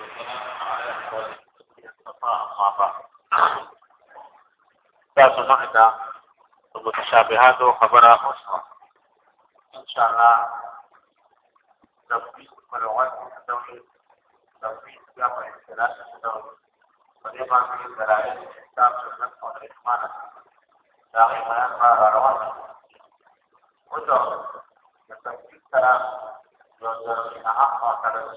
وسلام على الصفاء ما بعد تاسو مخته متشابهات خبره اوسه ان شاء الله تفصيل فلوات الدولي تفصيل يا په اصطلاح الدولي په دې باندې دلایل کتاب سنت أو اجماع دا بیان ما روان أو دا د تفصیل سره یو ضروري اهم أو کله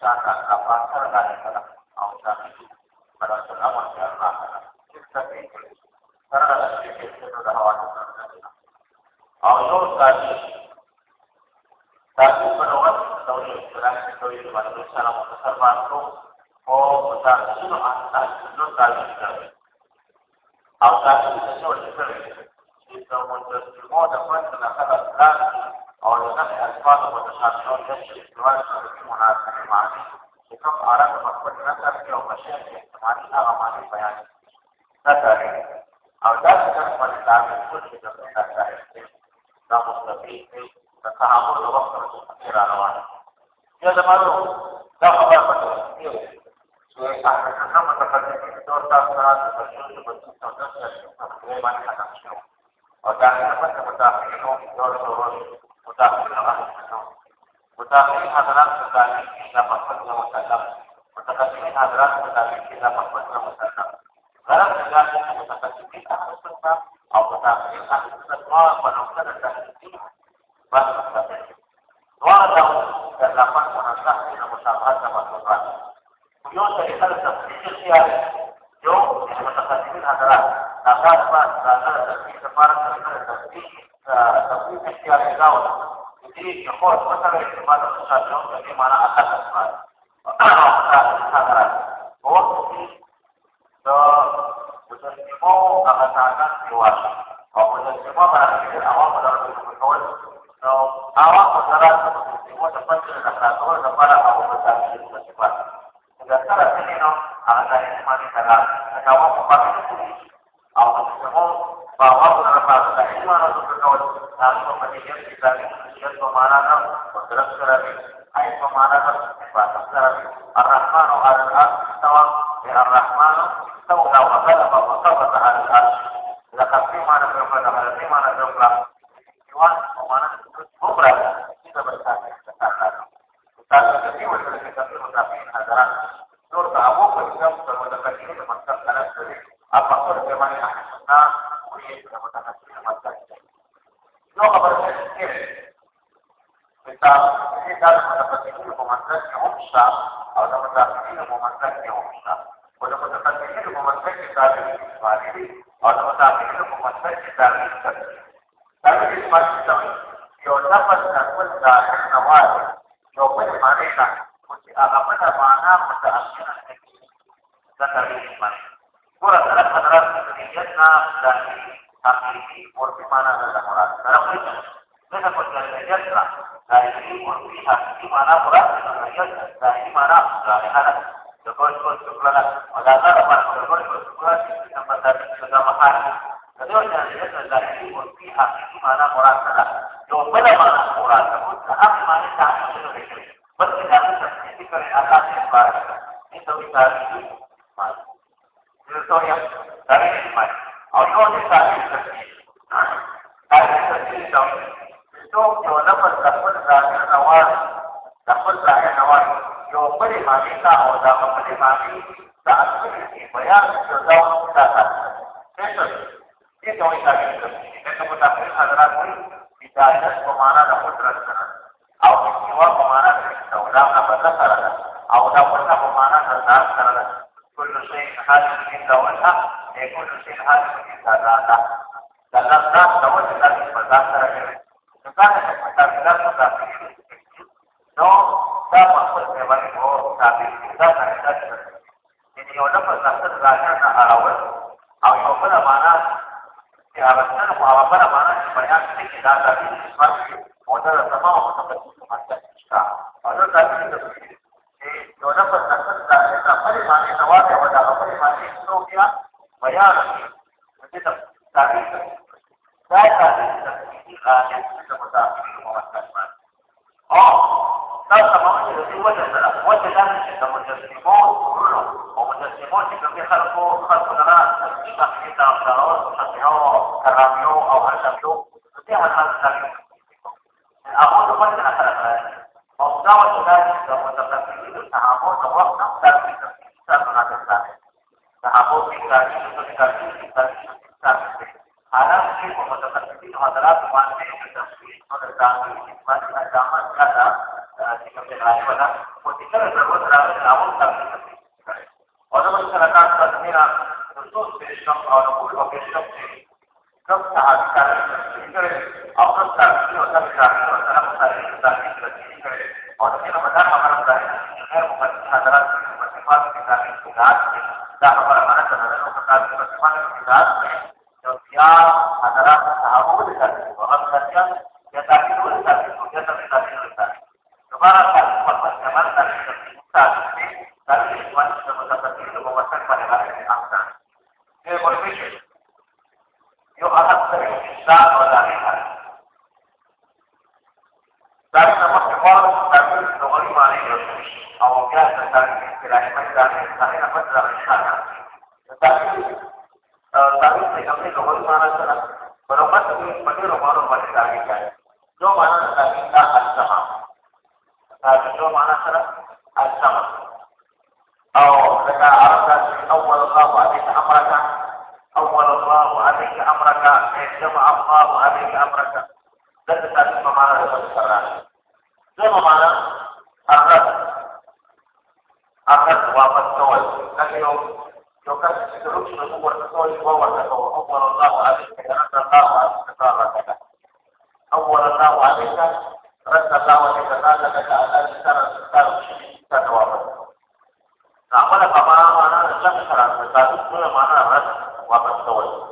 شان الله پاک سره غالي کړه او ځکه pada selama Allah kita ini karena ada sedikit sudah hawa Allah tadi tadi اور سب الفاظ و متشابہوں کا استعمال کرنے کی مناسب معنی حکم کو مقبول نہ کر کے اور کے استعمال کا ہماری نہ کریں۔ اور دس دس مزیدار میں خود کی ضرورت نہ کریں نہ مستقبل میں نہ صحابہ لوگوں پر میرا روان یہ زمانہ نہ خبر پڑتی ہے اور hadrat tetapi kita membuat kerusakan. Barang dengan kerusakan sedikit atau tetap, atau tetapi akan semua penuhkan dan terhenti bahasa dan delapan merasa tidak bersahabat sama Tuhan. Beliau cerita tentang sedikit siar. Yo, kerusakan sedikit adalah dasar pas, dasar eh, tapi separat tapi tapi siar itu. Jadi, kau masalah itu mana bagaimana akan شته او د متفقین په منځ کې هم شته او د متفقین په منځ کې د استعمالي دي. او د متفقین په منځ کې د استعمالي دا د استعمالي یو لفظ خپل ظاهر نه وایي یو بل معنی ته چې هغه په معنا متأثر نه دا د استعمالي ګوره سره حضرات د نیت نه د حقیقي ورته معنا نه مراد. سره Kita dapat belajar dari ini melihat di mana berat belajar dari mana belajar. Jokowi Jokowi sebelah di tempat dari kegamahan. Jadi orang dari ini melihat di mana berat berat. Jokowi mana berat tersebut saat mana saat itu. Yang baru. Itu bisa. Itu dari ini. Yang dari ini. Dari ini څوک یو لفظ د خپل ظاهر نواز د خپل ظاهر نواز یو بلې معنی ته او دا بلې معنی د اصل کې بیان شو دا دا څه دې ته وایي چې د متأخر حضرات وایي هدایت په معنا د قدرت سره او استوا په معنا د استولا په بدل سره او دا ورته په معنا د ذات سره كل شيء حادث من دولها كل شيء حادث من ذاتها دا د خدمت او دا د تمام خدمت څخه ښکا او دا د دې چې یو نه پر تاسو دا د خپل باندې نواز او دا خپل باندې څو بیا بیان دې دا دا دا دا د متعاقب مؤسسات او دا تمام چې دوی وجه سره وجه دا چې د مجسمو او مجسمو چې کوم خلکو خلکو نه راځي چې تاسو ته او کرامیو او هر څه كل مرة بس وبستوي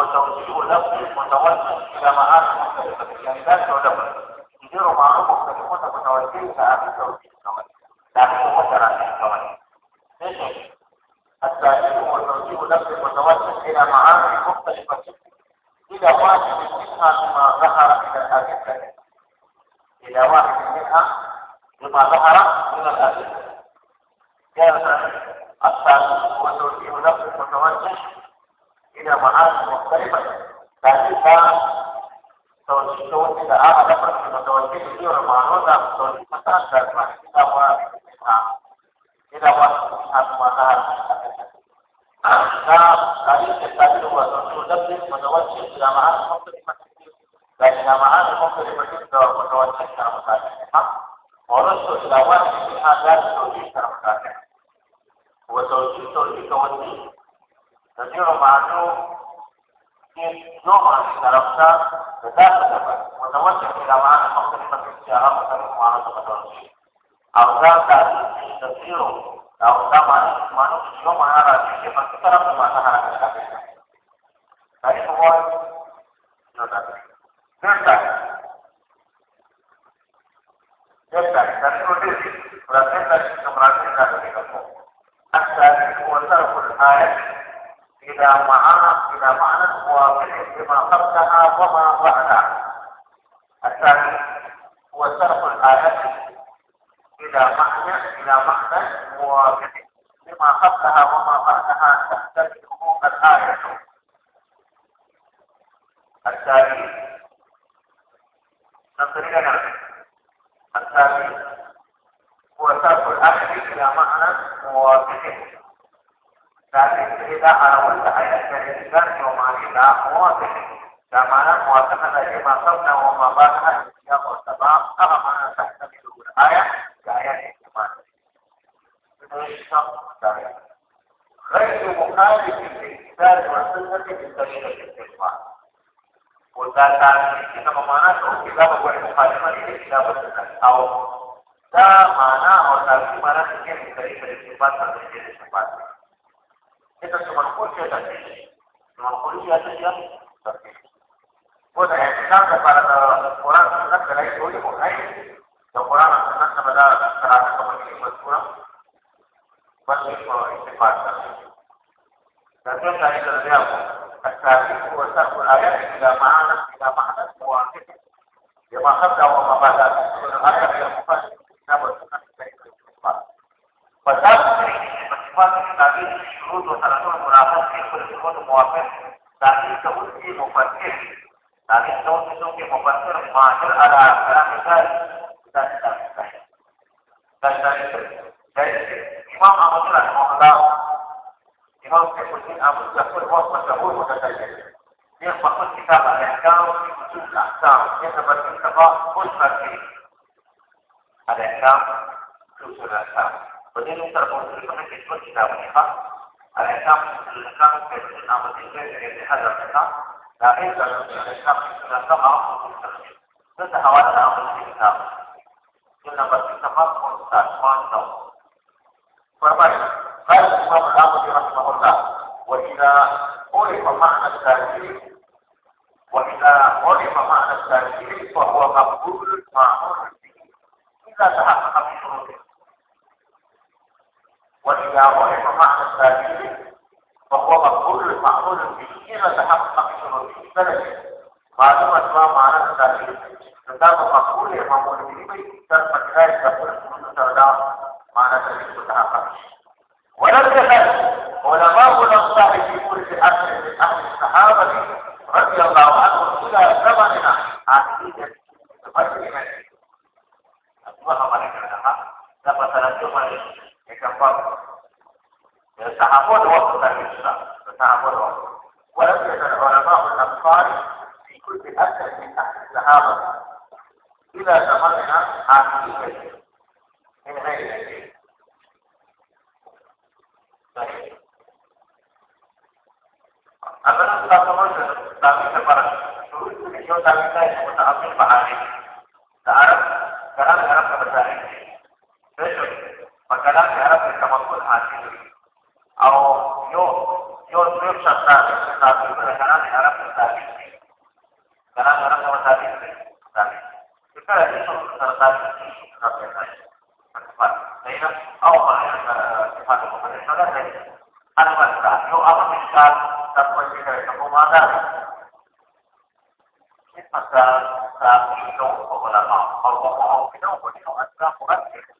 وتوجيه له متوجه إلى معاني يعني لا تعلم يديروا معروف مختلفون متوجهين فاهم توجيه كمان لكن هو ترى كمان ليش؟ هو توجيه نفس المتوجه إلى معاني مختلفة. إلى واحد منها بما ظهر من الأدلة إلى واحد منها بما ظهر من الأدلة كان التأثير هو توجيه نفس المتوجه tidak mahal mukhtalifah dan kita kalau itu tidak ada dapat mengetahui itu di orang mahal dan kalau di mata dan masih kita buat kita tidak mata kita tadi kita itu buat untuk lebih mengetahui tidak mahal mukhtalifah dan tidak mahal mukhtalifah itu dalam mengetahui secara mukhtalifah Orang itu tidak wajib ada untuk bisa mengatakan. Waktu itu itu itu wajib. توجيه تدير معلوم نوع الشرفة بذات متوجه إلى معاني مختلفة استعارة مختلفة معاني متوجه أو ذات تدير أو ذات معاني شو معنى في مختلف ما سهل الشافعي فإن هو يدرك يدرك يدرك تدير ولكن ذلك كمراتب ذلك الثالث هو صرف الآية إلى معنى إلى معنى موافق لما قبلها وما بعدها. الثاني هو صرف الآيات إلى معنى إلى معنى موافق لما قبلها وما بعدها تختلف الآية. الثاني نصرنا الثاني هو صرف الآية إلى معنى موافق Jadi kita arahun cahaya jadikan yomanina muatih. Zamana muatahkan lagi masam dan wamabahkan dia mutabah sama mana sahkan itu ayat, gaya hikmat. Itu isam gaya. Ghairu mukhalif kita sunnah kita sudah kita Kudatan kita ke mana kita membuat mukhalifah tidak benar. Tahu. Zamana mana sih yang kita istiqamah terjadi sempat itu cuma kunci dan cuma kunci aja dia وده يتكلم على القرآن والسنة فلا يقول لهم أي القرآن والسنة فلا ترى تقول والسنة بس استفادة لكن لا يتغير التاريخ هو سرق الآيات إلى معنى إلى معنى مواقف لما خبر وما بدأ من الآية في المفاهيم كتاب والسنة فلا يتغير فذلك الصفات التاريخ شروط وحركات المنافات في كل شروط موافق؟ في مفسر تعبير تقول في مفسر ماهر على كلام مثال إمام أحمد رحمه الله إمام كفر أبو جعفر هو مشهور متكلم يخبط كتاب الأحكام في وجود الأحكام. يثبت انتفاع كل فرد الأحكام في وجود الأحكام Kemudian terkonstruksi itu tidak menyebab Al-Islam menjelaskan kebenaran nama tinggi dari hadap kita Tapi dalam Al-Islam menjelaskan Allah Itu awal dalam kita Itu dapat kita mengkontak Mantau Berbalik Baik Imam Al-Abu Rahimahullah وإذا عرف معنى التأثير وإذا عرف معنى التأثير فهو مقبول معمول به إذا تحقق من شروطه وإذا عرف معنى التأثير فهو مقبول معقول به إذا تحقق بشروطه السلف معلومة ما معنى التأثير كتاب مقبول معقول به تثبت ذلك تقول كل سردار معنى التأثير متحقق ولم يزل علماء الأمصار في كل أثر من أهل الصحابة رضي الله عنهم إلى زمننا. عقيدة تفسر أسمها ملكنا dapat terjemah يكفر الصحابة وقت الإسلام الصحابة وقت ولم يزل علماء الأمصار في كل أثر من أهل الصحابة إلى زمننا عاملين من غير شيء Agar kita semua tapi sekarang dulu itu video kami saya mutaamil pahami. Sekarang sekarang sekarang kebesaran ini. Besok فكلام يعرف التمكن حاصل أو يو يو يو شطار شطار كلام يعرف التابع كلام يعرف التابع kita itu serta Sehingga Allah yang sifat kepada dari Al-Fatihah, yo apa misal dapat kita kemana? Kita saat itu ulama, Allah mau kita mau kita ada yana samun ranka da imam mai fara masa da mai farmai da da da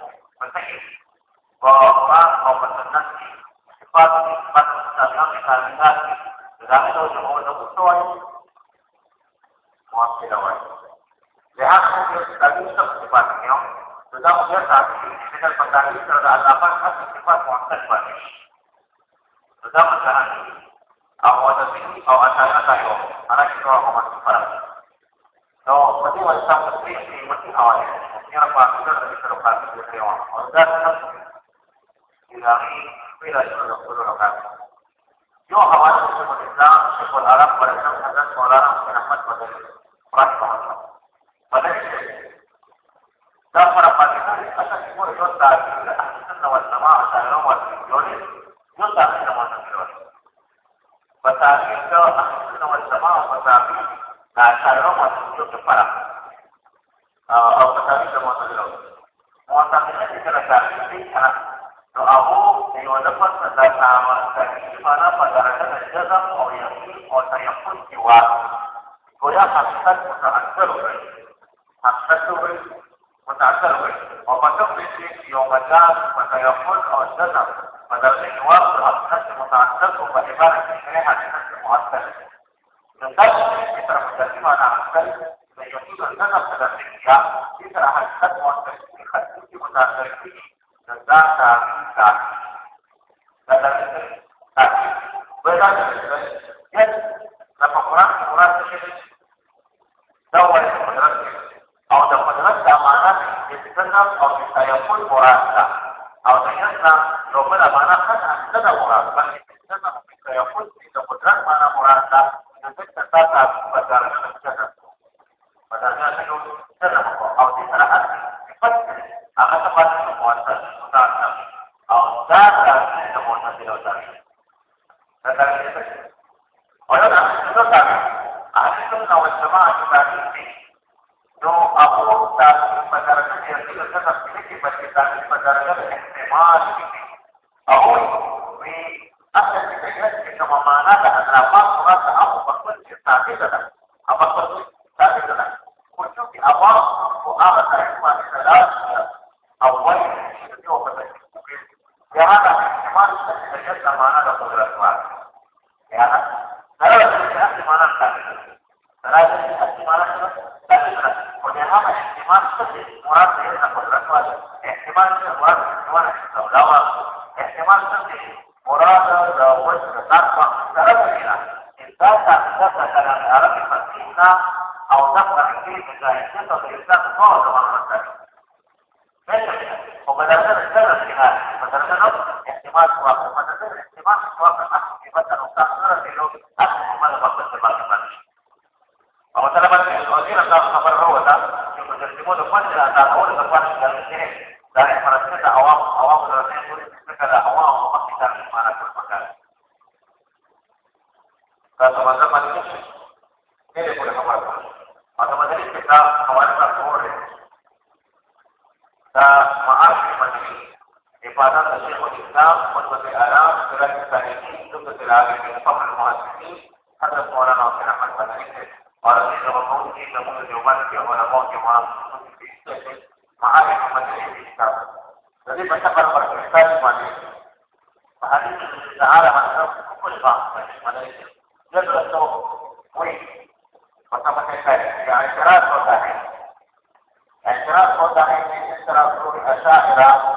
memberikan pertanyaan terhadap apa satu sifat muakkad bagi. Tetap mencari atau ada sini atau ada ada yo, ada kita masih masukkan. So, mesti wajib mesti mesti awalnya. Mesti apa kita dari serukan dari dewan. Organ kan ilahi bila sudah berlakukan. Yo awal seperti Islam, sekolah Arab, pada saat ada sekolah kenapa? الشعب فسيقول أو الشجر فذلك وقت الحج متعسفه pun tidak bergerak mana merasa dengan tersasar. يجب أن تقرأ الإحساس معنيه فهذه تعالى عن كل بعض ملائكة يدعو الثوب وين؟ وثبت الثالث اعتراض وضعي اعتراض وضعي من اعتراض الأشاعرة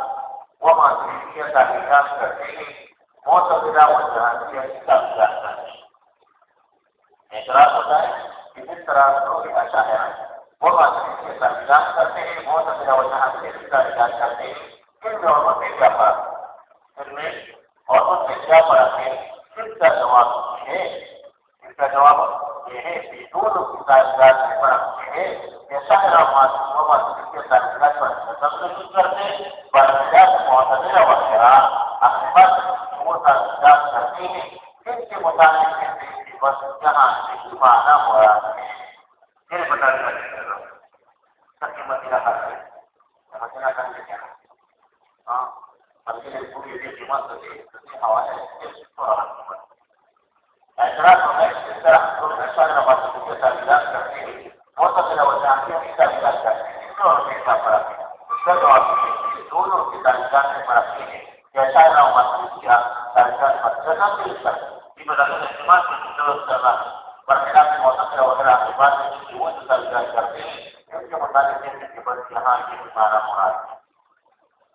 di mana mana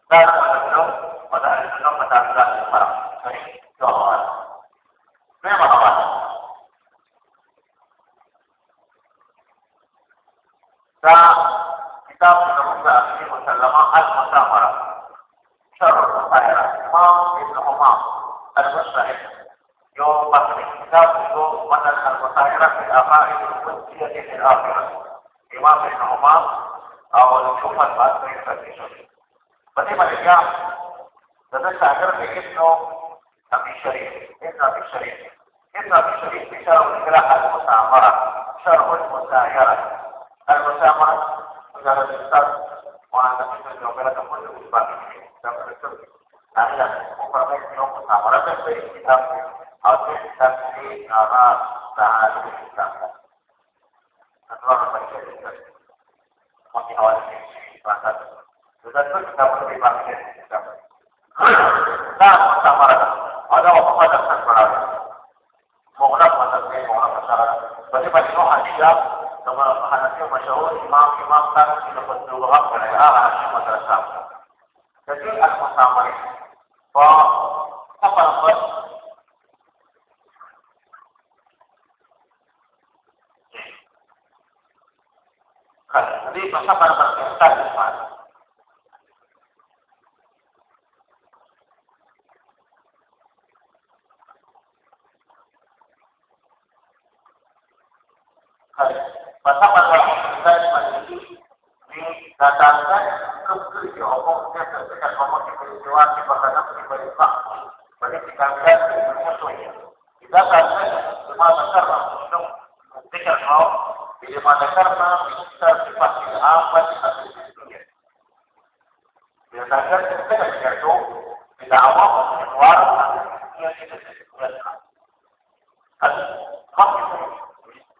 dan pada pada hari itu pada hari para ini doa memang apa كتاب المسلمة المسلمة المسامرة شر الطائرة إمام ابن همام المشرعي يوم بحر كتاب يوم من المسائرة في الأقائد القدسية في الآخرة إمام ابن همام أو نشوف البعض من الفتيشن فديما الإجام لذلك أجر ابنه أبي شريف ابن أبي شريف ابن أبي شريف شرح المسايرة المسامرة negara besar orang yang kita jawab kamu itu sebagai dan betul. Ada upaya yang pertama dari kita harus kita di arah sahara kita. Kedua apa kita? masih awal rasa sudah itu kita perlu dipakai nah sama ada apa ada sasaran mengenai masalah mengenai bagaimana itu hadisnya sama hadisnya imam imam kan sudah berdua berapa ya madrasah jadi asma sama bahwa lihat sesuai. Kita kata cuma besar untuk membuktikan mau di mana karena bisa dipakai apa di satu dunia. Biasanya kita tidak itu tidak awal keluar yang tidak disebutkan. Tapi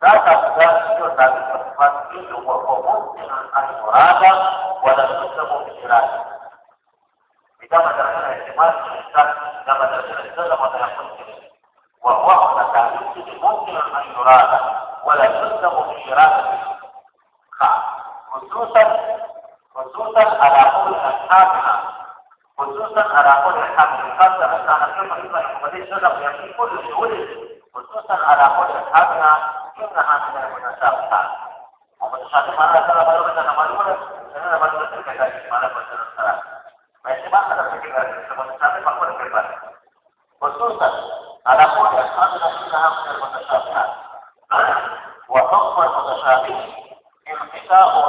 لا تقدر ذلك التفصيل وهو ممكن ان يراد ولا يسلم بإرادة إذا ما درسنا احتمال الإنسان إذا ما درسنا الإنسان ما يكون وهو على تعليم ممكن أن يراد ولا يسلم بإرادة خصوصا خصوصا على قول أصحابنا خصوصا على قول أصحابنا خاصة أن أنا يقول السلف يقول كل خصوصا على قول أصحابنا إنها من المتشابهات ومتشابه معنى كلا بلغة نمالونا سنة نمالونا تلك ذلك معنى بسنة الصلاة فإجتماع هذا في كبير المتشابه مقبول كبير خصوصا على قول أصحابنا إنها من المتشابهات وحكم المتشابه انقطاع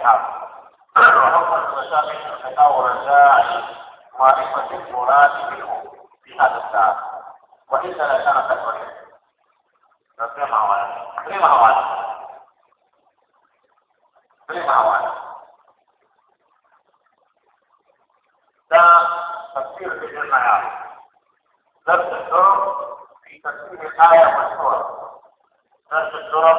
المتشابهات وحكم المشاكل تطور الداعي معرفة المراد منه في هذا الساعة وإلا لكان تكوين terima awal terima awal terima awal dan tafsir في ayat درس الدرر في تفسير الآية مشهورة درس الدرر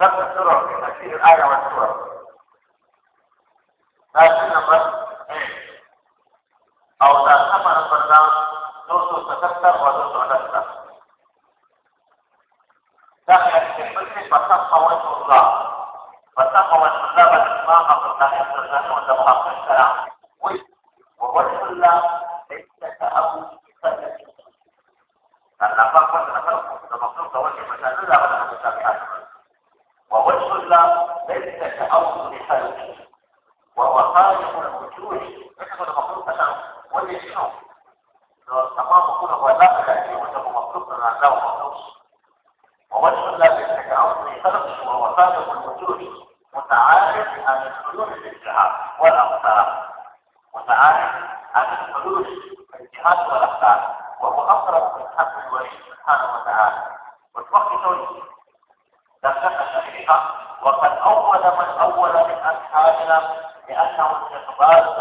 ضبط الصور في تفسير الآية والسورة تاثير نمبر أو تاثير نمبر دو سو ستتر و دو سو أدتر داخل الكلمة فتقى وجه الله فتقى وجه الله بالإسلام أبو الله يسر الله وتبقى السلام ووجه الله ليس كأبو فلسل فلنفق وجه الله Abbas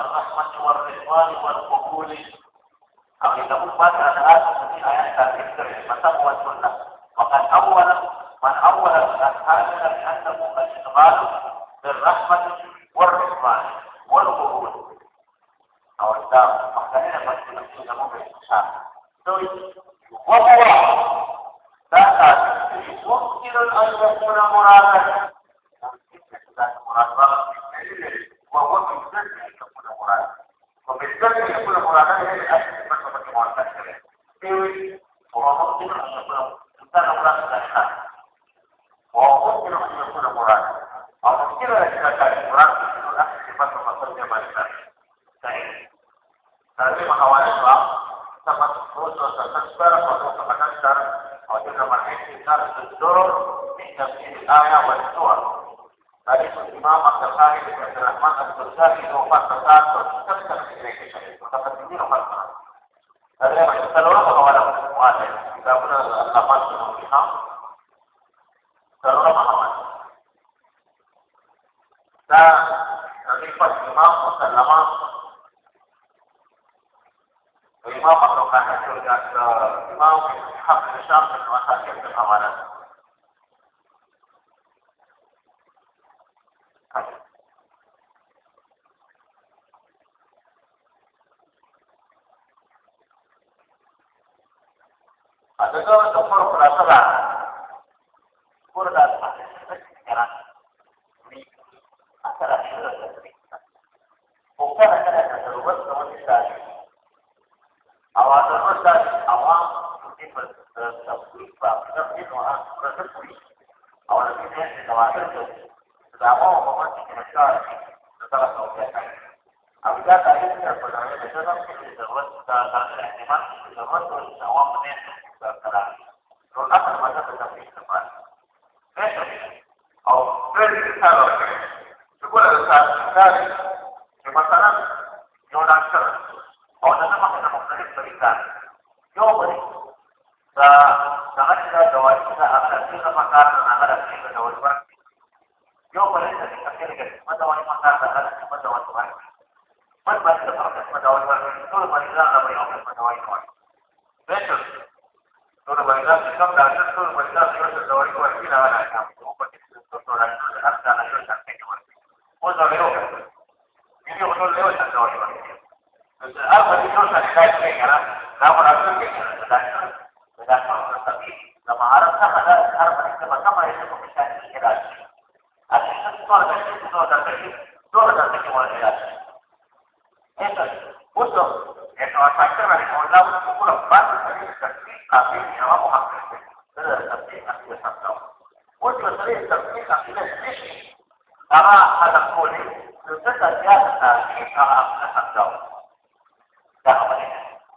والإمام مسلمات والإمام مخلوقات الإمام حق الشام من مساكين الأمانات. la. أخير حتى وجه طريقة تفكير أخير الشيء أرى هذا قولي سياسة كيف أرى حتى دعوة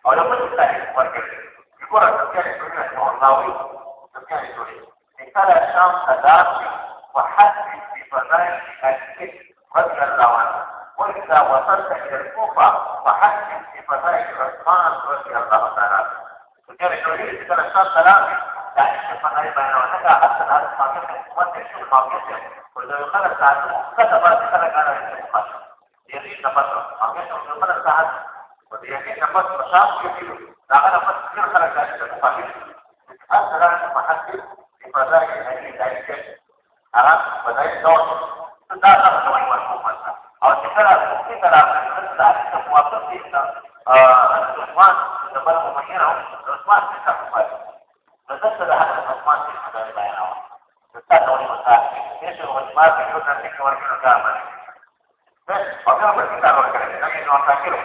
أو لو كنت تستعيد مركز يقول التفكير السوري رحمه الله التفكير السوري مثال الشام تدافي وحسن في فضائل الكذب رضي الله وإذا وصلت إلى الكوفة فحسن في فضائل عثمان رضي الله تعالى وكان يريد كان الشام ثلاثة يعني فضائل بين وهذا أصل هذا ما كان وتشوف ما كان ولو خلص ساعة كتب خلق على النقاش يريد فترة ما كان ولو خلص ساعة ويريد فترة شام يريد لا أنا فترة كثير خلق على النقاش أصل محدد في فضائل هذه الأشياء أنا فضائل دور تدافع عن المفهوم أو کله چې کله د اړیکو موافق دي د عثمان د بل مهمه أو عثمان څخه مفاهیم نو دغه د هغه عثمان څخه د بیان أو د تاسو ولې مصالح چې عثمان په یو ځای کې ورکړل کار بس کتاب ورکړل دا نو تاکلو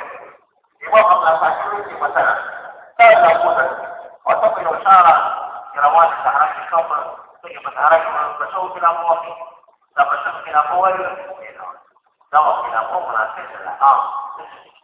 یو قبل تاکلو چې مثلا تاسو قوت أو تاسو یو اشاره روان الصحراء الكفر تجي بتحرك بشوط إلى موافق لا بشوط إلى موافق دعوة إلى أمة الآن لمن تفارق استغرق تحقيق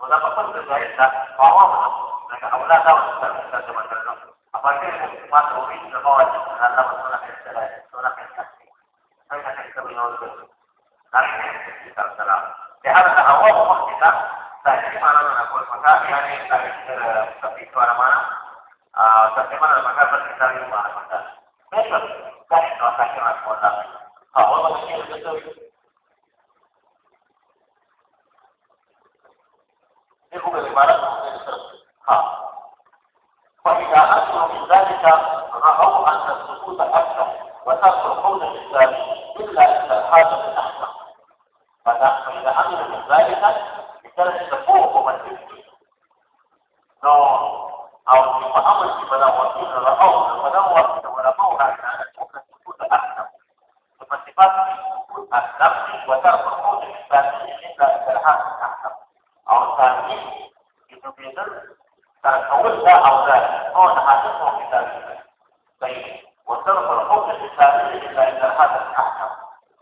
تذكر ضمن سابق يقول tapi pak kata mereka orang kata seperti itu banyak ah itu tadi itu seperti tapi tersebut. Awak ada orang sama seperti sekian. Sesuatu itu belum manggil Rasulullah SAW. Wahai yang kita semua oleh Rasul, mana awamna la yaqulu la la وده فقط ذلك فعوامنا لكن أولاد دعوة تستخدم الجنة أفكر ما تريد لمواد أن الله سنة السلام سنة التحسين فإن تكتب يوم لكن السلام لهذا أعوام مختلفة لكن ما لنا نقول مكان يعني تفيد ولا معنى تقريبا المكان بس كتاب يوم على المكان ليش بس كان يتوقع كما تقول الله ها والله مشكلة يقوم بالعبارات ها فإذا أسروا من ذلك رأوا أن السكوت أكثر وترك القول الإسلامي إلا إذا الحاجة الأحسن فإذا أمنوا من ذلك كان السكوت ومن لو أو يتأمل في بلاوتين رأوا البلاوة ولموها أن السكوت أحسن ثم صفات السكوت النفسي وترك القول الإسلامي إلا إذا الحاجة الأحسن أو ثاني itu bisa terkawal لا أو لا هو تحدثه في ذلك طيب وصرف الحكم الإسلامي إلا إذا هذا الأحكام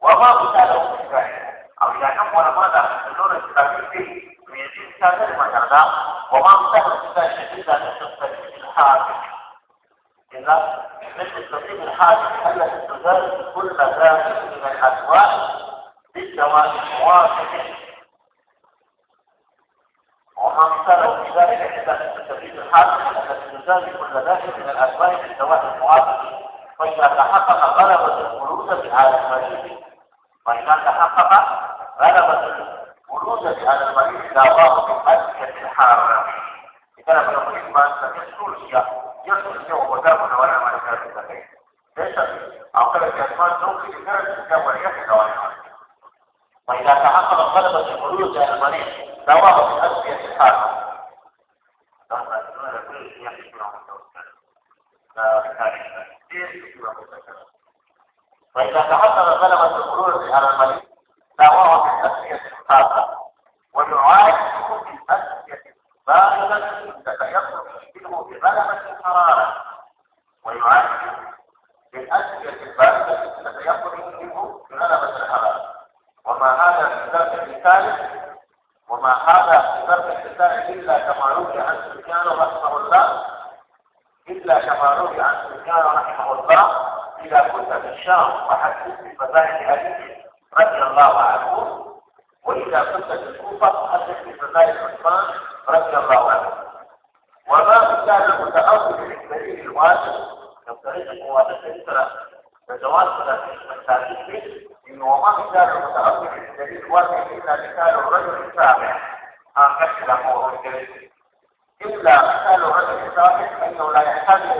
وما مثاله في ذلك أو إذا كان ولا ماذا الدور الإسلامي فيه ويزيد كذا مثلا وما مثاله في ذلك إلا للتصريف الحاكم إذا مثل التصريف الحاكم التي تزال كل ذلك من الأسواق بالجواز الموافق في ذلك إذا تستفيد الحاكم التي تزال كل ذلك من الأسباب الزواج الموافق فإذا تحقق غلبة الخلود على المريض وإذا تحقق غلبة الخلود على المريض دعواه بالمسكة الحارة إذا لم يكن ما تكسر يصل اليوم ودافع ولا ما يكاد ليس عقل الجسمان ممكن يكاد الجو ويحيى وإذا تحقق غلبة الخلود على المريض سواء من أسفية الحاكم فإذا تعذر غلبة الخروج على المريض سواء من أسفية الحاكم ويعالج من أسفية بالغة تتيقظ منه بغلبة الحرارة ويعالج من أسفية البالغة تتيقظ منه بغلبة الحرارة وما هذا في ذلك الثالث وما هذا في فرق الكتاب إلا كما روي عن سفيان رحمه الله إلا كما روي عن سفيان رحمه الله إذا في الشام فحدث بفضائل أبيك رضي الله عنه وإذا كنت في الكوفة فحدث بفضائل عثمان رضي الله عنه. وما كان المتأول للدليل الواجب كطريق الموافقة ذكر فجواز التاريخ إنه وما كان المتأول للدليل الواجب إلا مثال الرجل السابع هكذا هو إلا مثال الرجل السابع فإنه لا يحتاج إلى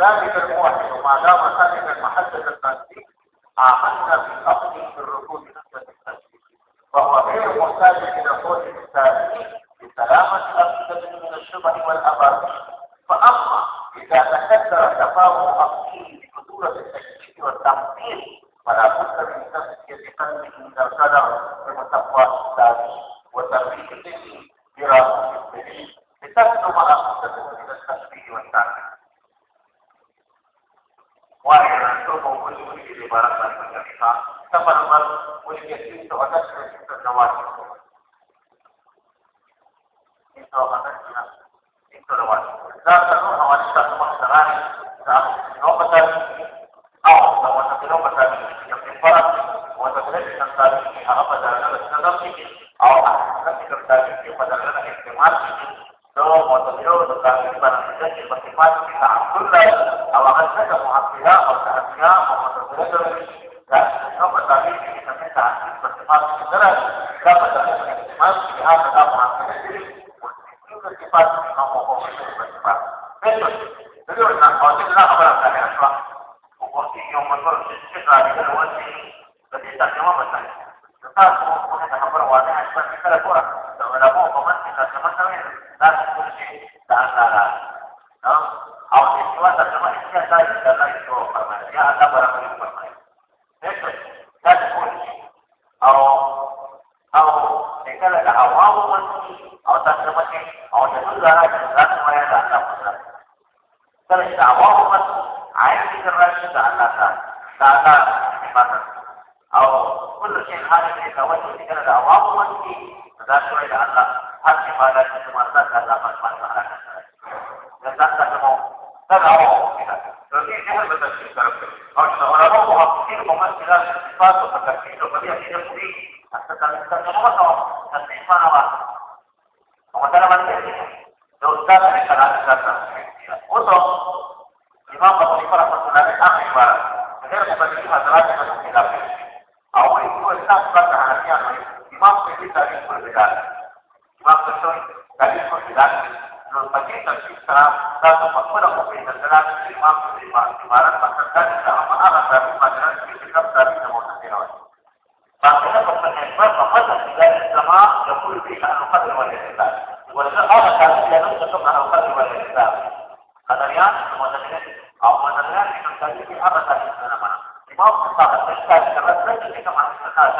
ذلك واحد وما دام سالكا محدة التنسيق في بأصله بالركود نفس التنسيق. فهو غير محتاج إلى صوت التنسيق لسلامة الأفئدة من الشبه والأبار فأما إذا تكثر تفاهم ما في خلف ورقه kawai da Allah. Har sai ba da shi kuma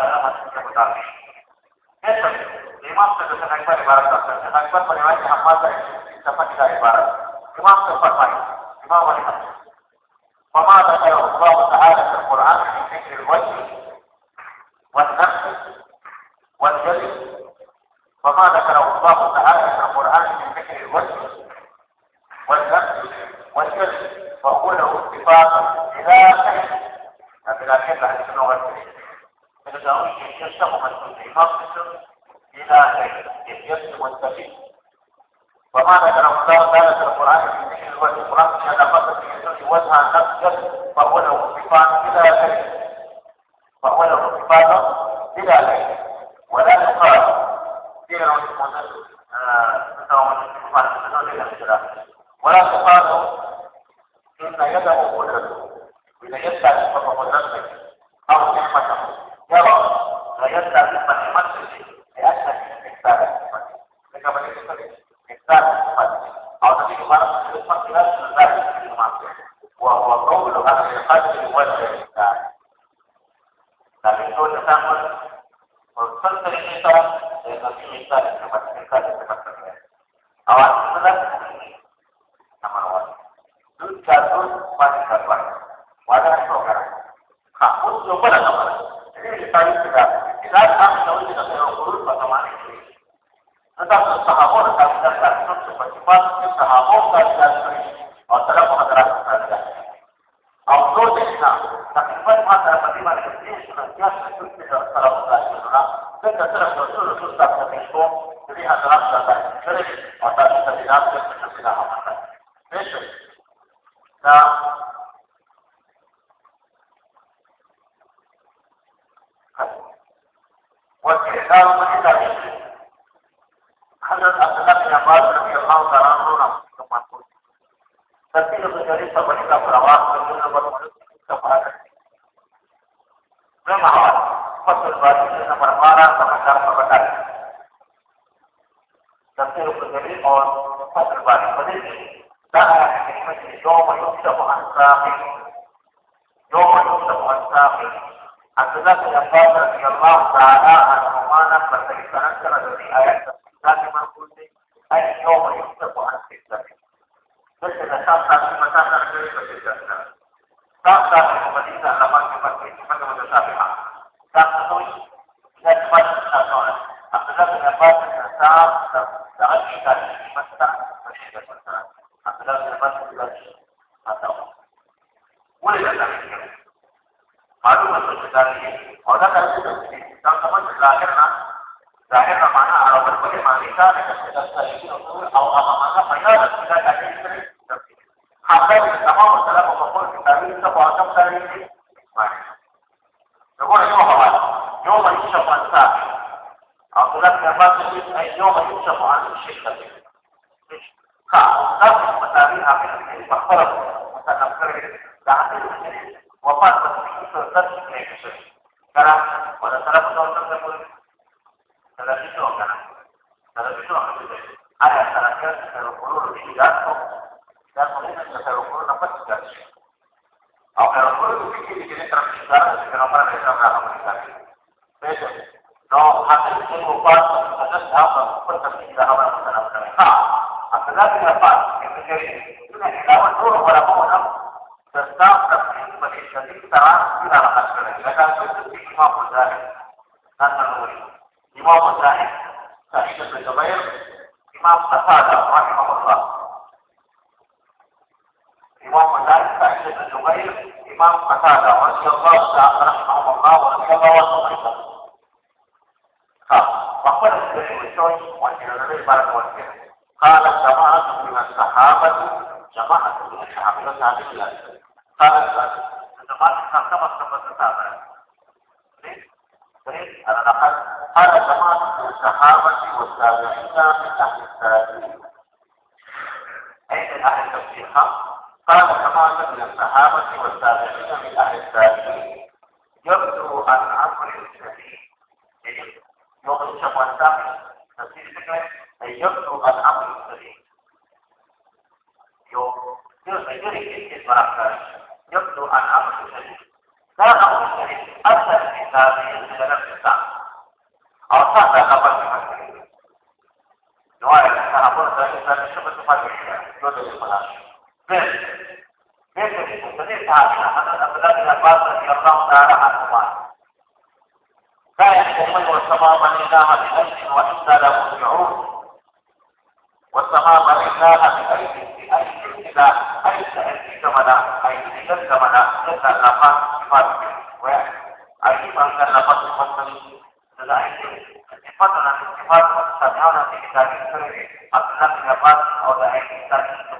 para مشتبها بالمنصف إلى اليسر والسفيه وما ذكر الخطاب ذلك القرآن في الوجه القرآن في أن قصد يسر وجه النفس يسر فهو له صفان إلى كلمة Ahmad. Masuk Bani nomor marah pengantar pekan. Tafsir berdiri on Masuk Bani berdiri. Dan ini menjadi jawaban yang tidak mengansami. Jawaban yang tidak mengansami. Adalah pendapat dari Allah Ta'ala Al-Rumana berkaitan antara dari ayat dan yang mengikuti ayat jawaban yang tidak mengansami. Terus ada sabda, masa dari berkaitan. Sabda yang mengikuti adalah masing-masing. kita masa masa masa يصدق عنه الشيخ إمام مالك سعيد بن إمام قتادة رضي الله تعالى رحمه الله ورحمه الله الشيخ قال جماعة من الصحابة جماعة من الصحابة قال جماعة الصحابة قال جماعة من الصحابة والتابعين من أهل التابعين أين أهل التفسير؟ قال كما من الصحابة والتابعين من أهل التابعين يبدو أن عمر الشبيه يوم الشمال statistically they used to an apostrophe. You use a unit is أن I'm saying. Used كان أول أثر الكتاب ينزل نفس الساعة. أو ساعة قبل المسجد. نوال الإنسان أقول الإنسان شبه تفضل يوجد بس ليس في مستطيع تعالى أن أبدال الأباس رضي الله تعالى عنهما لا يحكمون والسماء بنيناها بأيد وإنا لمرجعون والسماء بنيناها بأيد بأيد إلى أيد أيديك منا أيد جد منا جد اللفات صفات وأيد المصري للأيد صفاتنا من صفات متسابعون في كتاب السر أبدال الأباس أو لأيد الثاني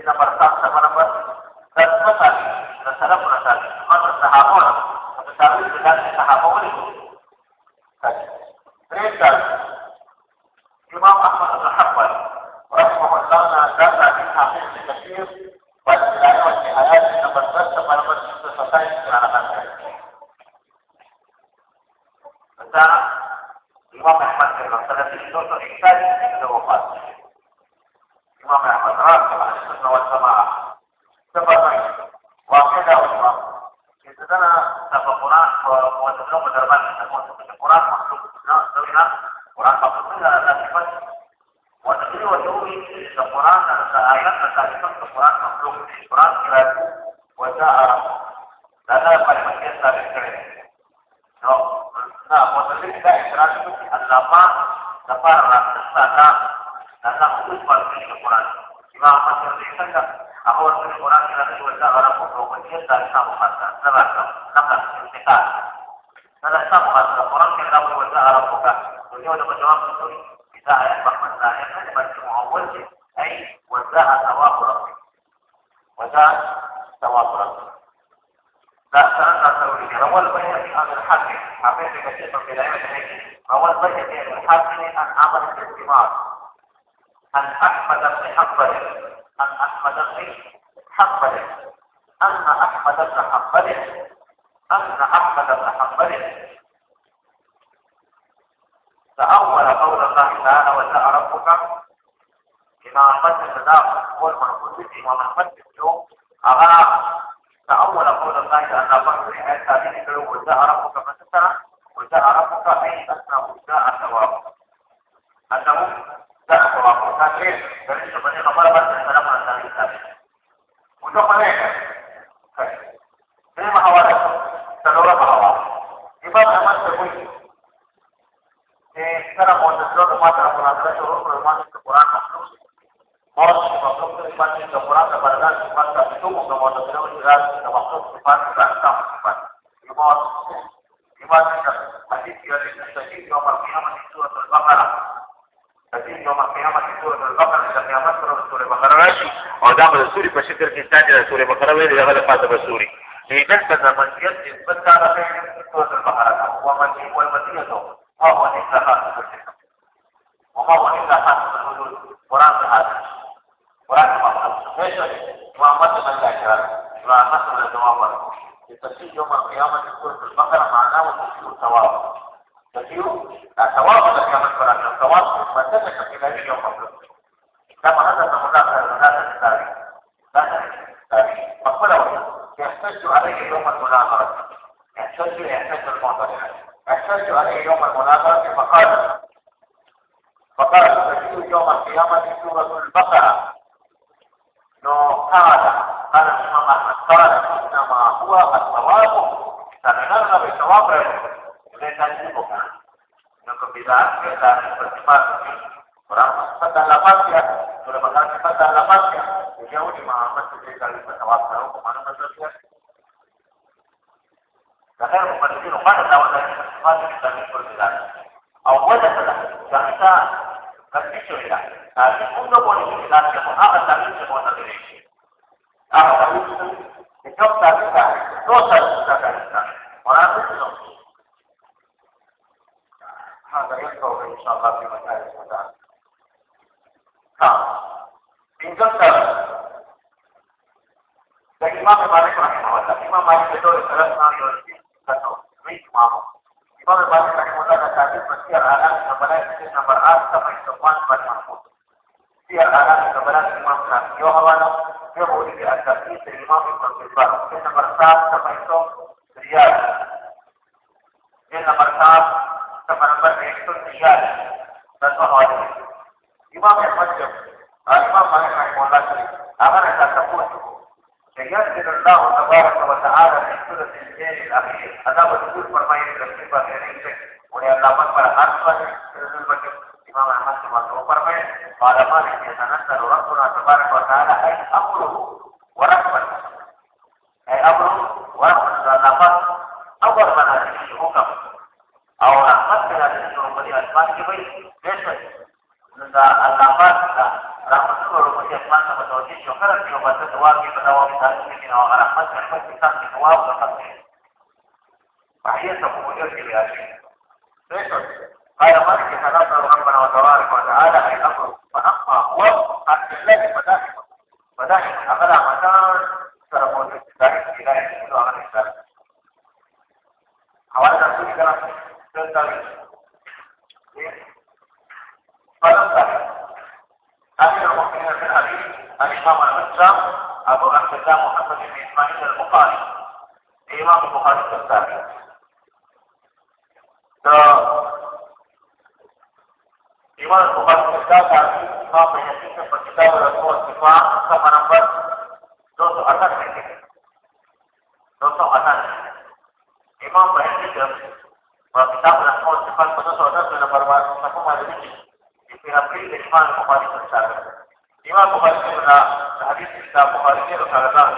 kita bersabda kenapa dan pesan dan sahabat pesan maka sahabat atau sahabat dengan sahabat itu. تعالى وجاء ربك إلى أحمد النداء هو المنقول به ومحمد اليوم أغا تأول قول الله أن بحر آيات هذه وجاء ربك فتسرى وجاء ربك أي أنه جاء ثواب أنه جاء ثواب وكان dari sebenarnya kepala bahasa dalam bahasa kita. Untuk mereka, استاد د سورې بقره ویلې هغه د پاتې بسوري دې دلته د منځیت نسبت کار اخلي kita bercepat orang kesempatan lapasnya sudah bakal kesempatan lapasnya jauh di Muhammad sendiri kali bersawab tahu ke mana bentuknya karena rumah itu rumah tahu dari tempat kita berbicara awalnya adalah kita kondisinya tapi untuk kondisi kita apa tadi semua ya tadi apa itu kita nah, dosa kita kita orang itu menghitung salah di satu sampai nomor itu Riyad. Dan Muhammad. Imam Ahmad Imam Malik rahimahullah akan ada sepuluh فينزل الله تبارك وتعالى في ثلث الليل الاخير هذا هو تقول فرمائے رسول الله عليه وسلم ولي الله پر اصل امام احمد بن فرمائے قال مالك يتنزل ربنا تبارك وتعالى اي امره ورحمته اي امره ورحمته الله اول من هذه الحكم او رحمت من چې اسمان کې وي دیشه نو دا الله پاک دا رحمت کوو په اسمان ته متوجه شو هر څه په تاسو دعا کې په دعا کې تاسو کې نو هغه رحمت په خپل کتاب کې دعا او تاسو صحیح ته په وجه کې راځي دیشه قال مالك حدثنا ربنا وتبارك وتعالى اي امر فاما هو الذي فداحك فداحك اغلى مكان سره موجود داحك الى هغه حواله تاسو کې راځي al-Aqsam Abu Al-Qasam Muhammad bin Ismail al-Bukhari. Imam Bukhari tertarik. itu salah satu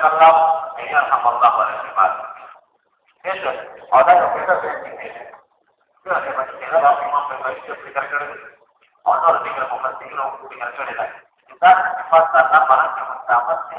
المصدر يتكلم أن يرحم الله والعباد ايش هذا يفيد في Yo hace más que nada, vamos a ver si explicar que honor de que como si no hubiera hecho nada. Kita sifat dan barang yang mendapat di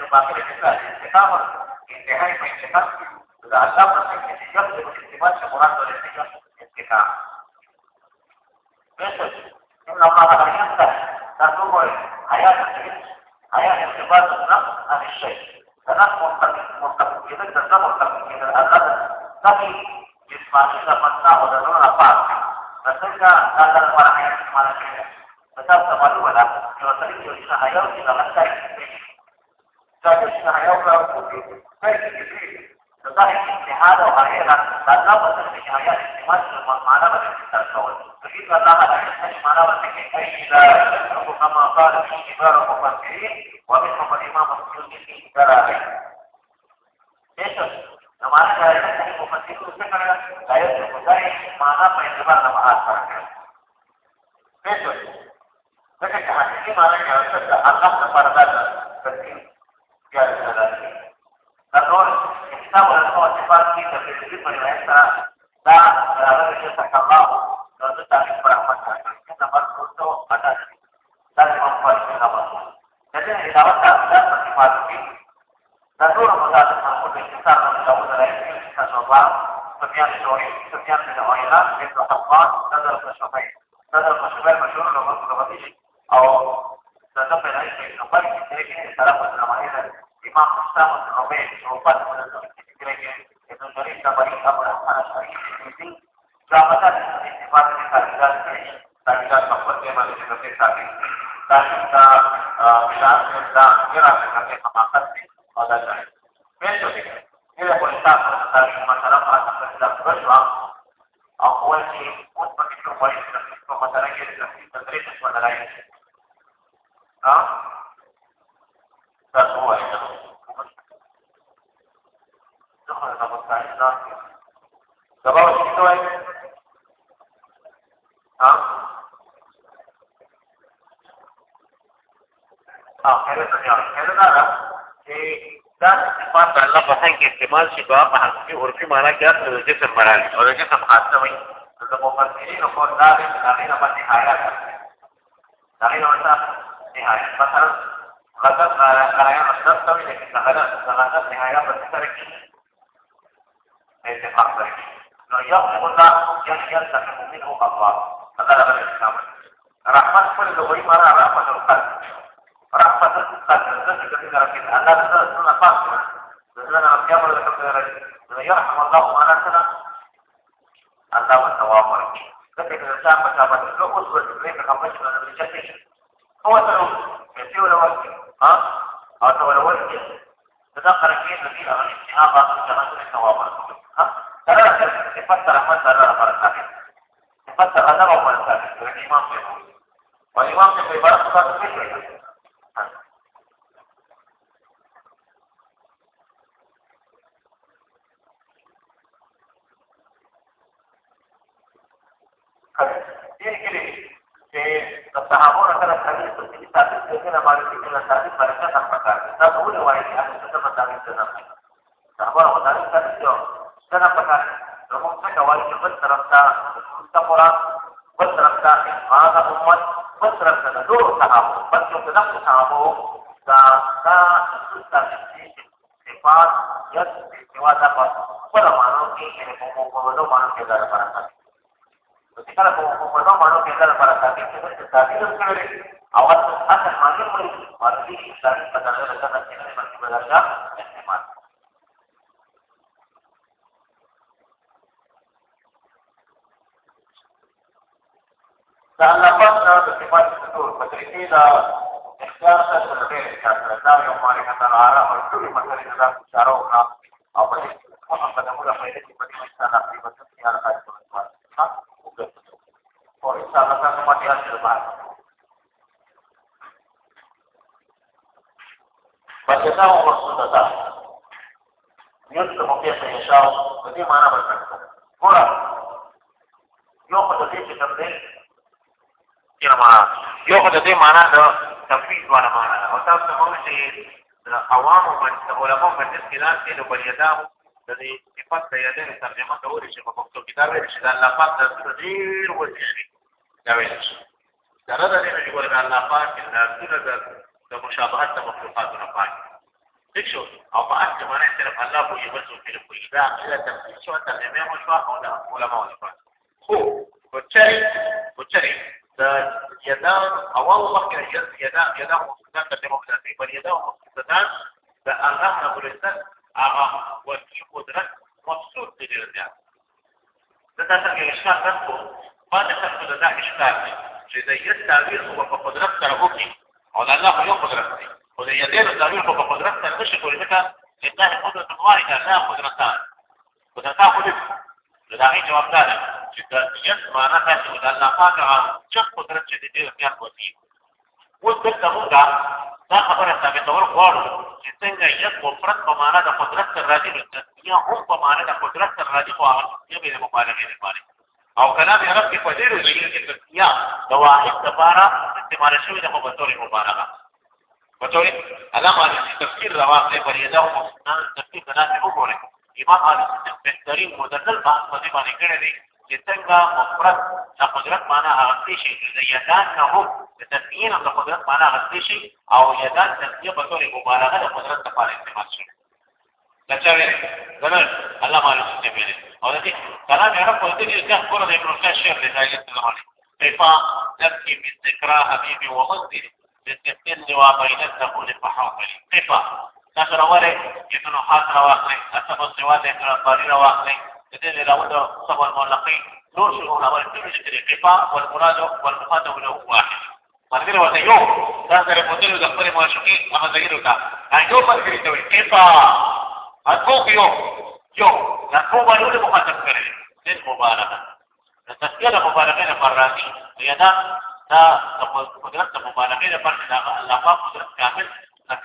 الإنسان يخصص الباقي الإنسان استقامة انتهاء ما ينتهي إذا علمنا أن يجب الالتماس مراد والاستقامة استقامة إن الله لا ينتهي تدور حياة الجنس حياة ارتباط النفس عن الشيء فنحن مستقبلين ده مستقبلين الأبد نفي جسمانية فتنة ودنون أفعال فسنك هذا المرة حياة جسمانية كده فتاب تمالو ځکه چې هغه په خپل کې دا د اجتهاد او هغه دا د نظر په کې هغه اجتهاد او معنا باندې تاسو چې دا هغه د معنا باندې کې دا او کما قال في عبارة مفسرين ومنهم الإمام السيوطي في عبارة ليش نماز قال مفسر ذكر لا يدرك ذلك معنا په اعتبار د معاد سره ليش ذکر چې حقيقي معنا کې هغه د الله لپاره ده piacciono da te. Allora, pensavo la cosa partita per il primo resta da la ricerca cavavo, non è da imparare, perché da partito a dare, da non fare la cosa. Vedete, la volta da si parte, da loro mandate a fare che stanno da una rete, sta sopra, sappiamo noi, sappiamo che noi là, dentro a fare, da dalla sua fai, da dalla sua fai, ma solo lo salafat namanya Imam Mustafa Romain Sobat menentukan kira-kira itu dari kabar kabar anak hari ini berapa tadi sifat kalian kalian sempat memang seperti tadi dan kita bisa kita kira sebagai pemakan pada saya. Besok ini boleh tak dari masyarakat akan sedang berjuang. Awalnya untuk begitu baik, masyarakat kita sendiri sebenarnya استعمال شي په هغه حقيقي ورکی معنا کې اصل د جسم مرال او د جسم خاصه وي د مفسرین په دا د هغه نه باندې حالات ورته نهایت مثلا غضب غرایا مصدر ته لیکن هغه مستقیم صفات یا سوا دا په خپل مانو کې یعنی په کومو مانو کې دا راځي نو چې کله په کومو مانو کې دا راځي چې دا د تعبیر او تاسو هغه مانو کې ورته شامل په دغه راځي چې نه باندې بدلګا استعمال دا الله پاک د صفات څخه په طریقې دا اختیار سره ډېر ښه دا یو مالک تعالی او ټول مسلې دا اشاره وکړه او په دې په هغه د موږ په دې کې په دې مثال په دې کې راځي por esa razón no podía ser más. فجزاهم الصدقاء يسلم كيف يشاء ودي معنى بالفعل ګوره یو خو د دې معنا یو خو د دې معنا د تفویض والا معنا او تاسو مو چې د عوامو باندې علماء باندې خلاف دي نو بلیداه د دې صفات د یادې ترجمه کولې چې په پښتو کې دا ویل چې د الله پاک د ډېر وځي دا ویل شي دا د دې چې ګور الله پاک د ټول د د مشابهت د مخلوقاتو نه پاک ٹھیک شو او په اصل باندې صرف الله په یو څه کې کوي دا کله تفصیل شو ترجمه مو شو او د علماء شو خو وچري وچري یدان مستند ترجمه کوي په یدان مستند د الله رب العزت هغه ورکی قدرت مبسوط دی ډیر دا تاسو کې اشکال تاسو باندې تاسو دا اشکال دی چې د یت تعبیر هو سره وکړي أو الله خو یو قدرت دی خو د یدین تعبیر په قدرت سره نشي کولای ځکه لله قدرت واحدة لا قدرتان. قدرتان دا هیڅ جواب ده چې د یت معنا تاسو د الله پاک هغه چې قدرت چې دې اختیار کوي اوس دلته موږ دا خبره ثابتول غواړو چې څنګه یت مفرد په معنا د قدرت سره راځي یا هم په معنا د قدرت سره راځي خو هغه یې به مبالغه لپاره او کلام عرب کې په ډېرو ځایونو کې تسنیه د واحد لپاره استعمال شوی د مبالغه. په تور علامه تفسیر راوځي پر یده او تفسیر د ناس وګورئ. امام علي بهترین مدلل بحث په دې باندې کړی دی چې څنګه مفرد د قدرت معنا اغستی شي د یدان نه هو د تدبیر د قدرت معنا اغستی شي او یدان تدبیر په توګه مبالغه د قدرت لپاره استعمال شي بچره زمر الله مالو چې پیل او دې کلام عرب په دې کې ځان کور د پروفیسور شعر د تاریخ زمانه کیفا تبكي باستقرا حبيبي ومصدر باستقل وبين الدخول فحاولي كيفا نشر وره يتنو حاضر واخلي اتبص جواد اقرا طاري واخلي دې له لاول صبر الملقي نور شنو اول ذکر كيفا والمراد والمخاطب له واحد. مرګره وته یو دا سره په دې د خپل معشوقي هغه ځای وکړه یو پر کړی ته کیفا اټوک یو یو دا ټول باندې مخاطب کړي دې مبارکه د تسکیه د مبارکه لپاره راځي یا دا دا د قدرت د مبارکه لپاره دا الله پاک قدرت کامل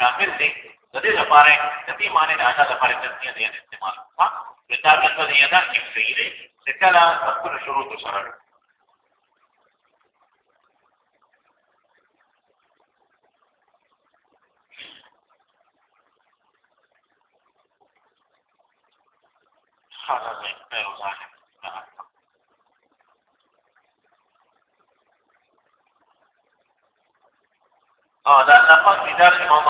کامل دی د دې لپاره د دې معنی د ادا لپاره تسکیه دی استعمال. ها؟ کتاب د دې ادا کې دی چې کله خپل شروط سره هذا غير ظاهر آه ده نقص في داخل